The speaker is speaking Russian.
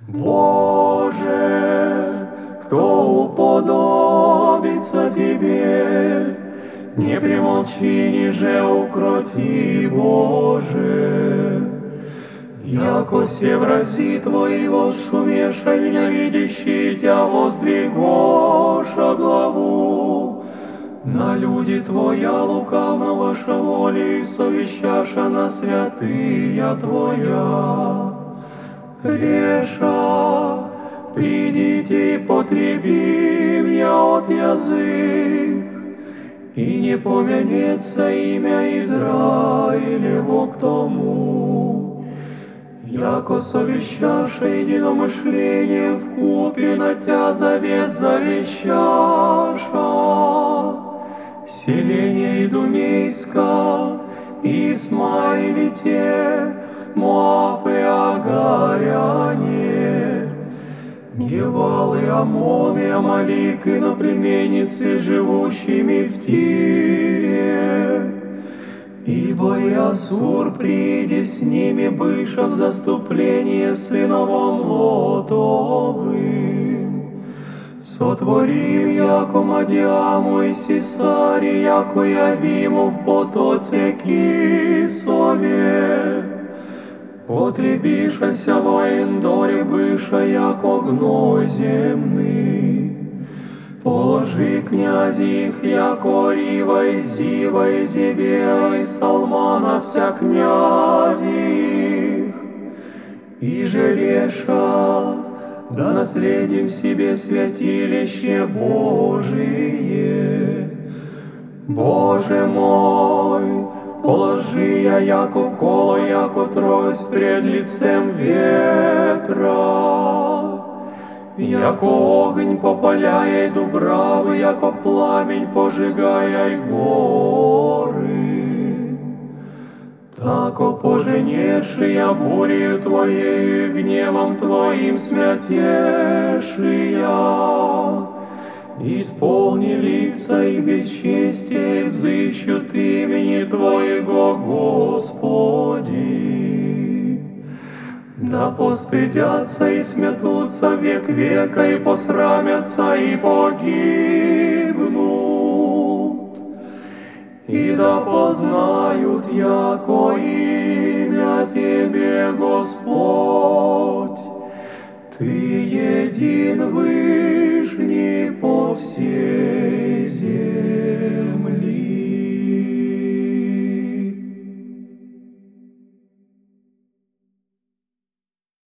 Боже, кто уподобится Тебе, не примолчи, ниже укроти, Боже. Яко все врази Твои возшумеша, ненавидящие Тя воздвигоша главу. На люди Твоя лукавного воли, совещаша на святые Твоя. Реша, придите и потреби меня от язык, и не помянется имя Израилево к тому, яко совещаша единомышлением в купе на тя завет завещаша. Селение Идумейска, Исмаилите, Моав Гевалы, Амоны, Амалик и наплеменницы, живущими в Тире. Ибо и Асур, приди с ними, быша заступление сыновом Лотовым. Сотворим, яко Мадиаму и Сисари, яко Явиму в потоце Кисове. Потребишася воин доре быша, яко гной земный. Положи князи их, яко Зива и Зевея и Салмана вся князи их. И же реша, да наследим себе святилище Божие. Боже мой, положи я яко коло, яко трость пред лицем ветра. Яко огонь попаляй дубравы, яко пламень пожигая горы. Тако поженеши я бурью Твоей, гневом Твоим смятешия. Исполни лица и бесчестие, взыщут имени Твоего, Господи. Да постыдятся и сметутся век века, и посрамятся, и погибнут. И да познают, яко имя Тебе, Господь, Ты един вышний по всем